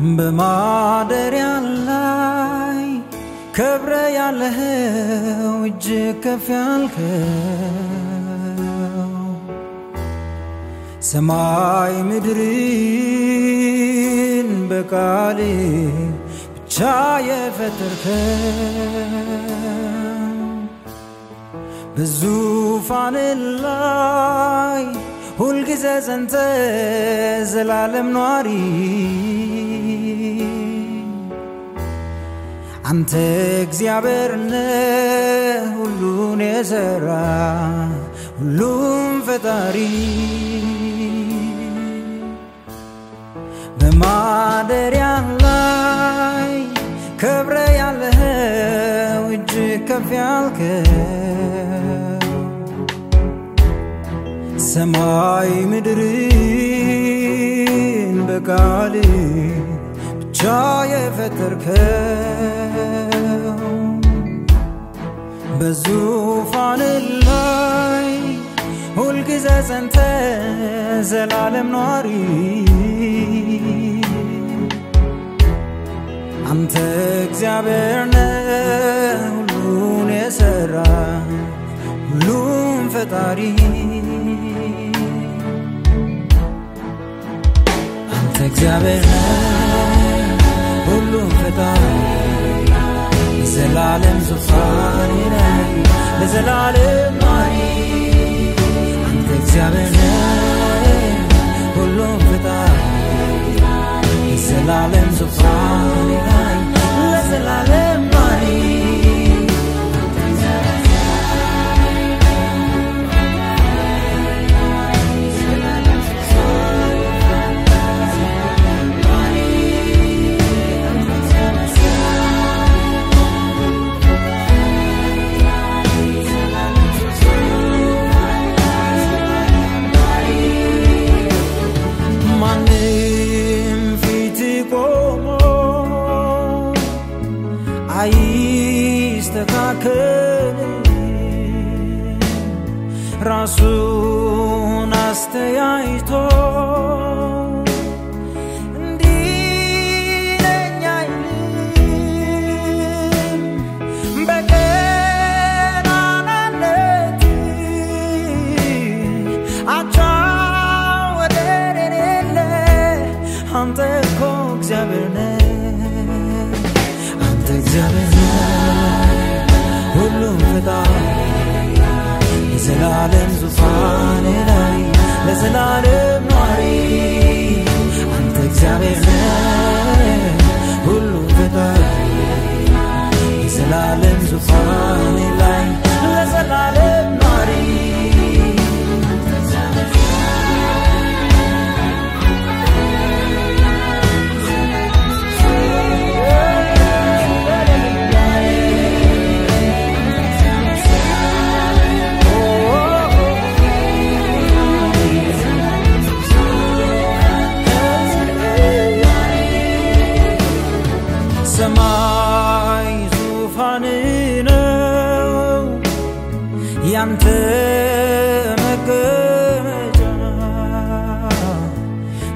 በማደሪያ ላይ ከብረ ያለኸው እጅግ ከፍ ያልከው ሰማይ ምድርን በቃል ብቻ የፈጠርከው። በዙፋን ላይ ሁልጊዜ ጸንተ ዘላለም ኗሪ አንተ እግዚአብሔር ነህ ሁሉን የሰራ ሁሉም ፈጣሪ። በማደሪያ ላይ ከብረ ያለኸው እጅግ ከፍ ያልከው ሰማይ ምድርን በቃል ብቻ የፈጠርከው በዙፋን ላይ ሁልጊዜ ጸንተ ዘላለም ኗሪ። አንተ እግዚአብሔር ነህ ሁሉን የሰራ ሁሉም ፈጣሪ። አንተ እግዚአብሔር ነህ ሁሉም ፈጣሪ የዘላለም ዙፋን ላይ ለዘላለም ኗሪ አንተ እግዚአብሔር ነህ ሁሉም ፈጣሪ የዘላለም ዙፋን አይስተካከል ራሱን አስተያይቶ ለዘላለም ኗሪ አንተ እግዚአብሔር ሁሉም ፈጣሪ የዘላለም ዙፋን ያንተ መቀመጫ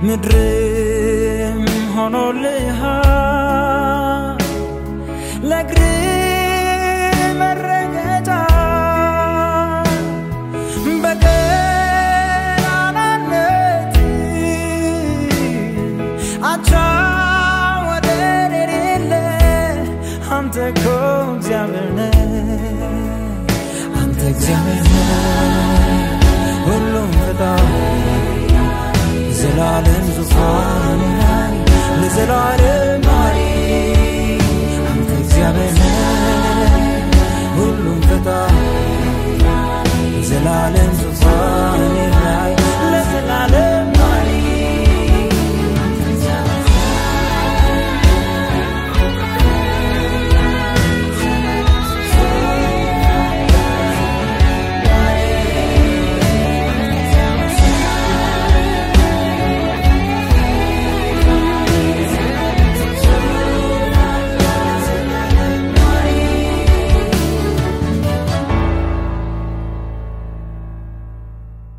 ምድርም ሆኖልሃል ሁሉም ፈጣሪ ዘላለም ዙፋን ለዘላለም